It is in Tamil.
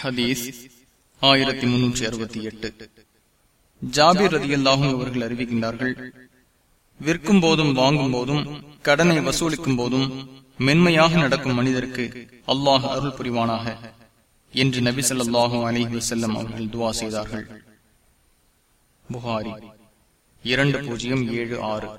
ஹதீஸ் ஆயிரத்தி முன்னூற்றி அறுபத்தி எட்டு. ஜாபிர் ரதி அல்லாஹும் அவர்கள் அறிவிக்கின்றார்கள் விற்கும் போதும் வாங்கும் போதும் கடனை வசூலிக்கும் போதும் மென்மையாக நடக்கும் மனிதருக்கு அல்லாஹ் அருள் புரிவானாக என்று நபி சொல்லாஹும் அலிஹி வசல்லம் அவர்கள் துவா செய்தார்கள். புகாரி இரண்டு பூஜ்ஜியம் ஏழு ஆறு.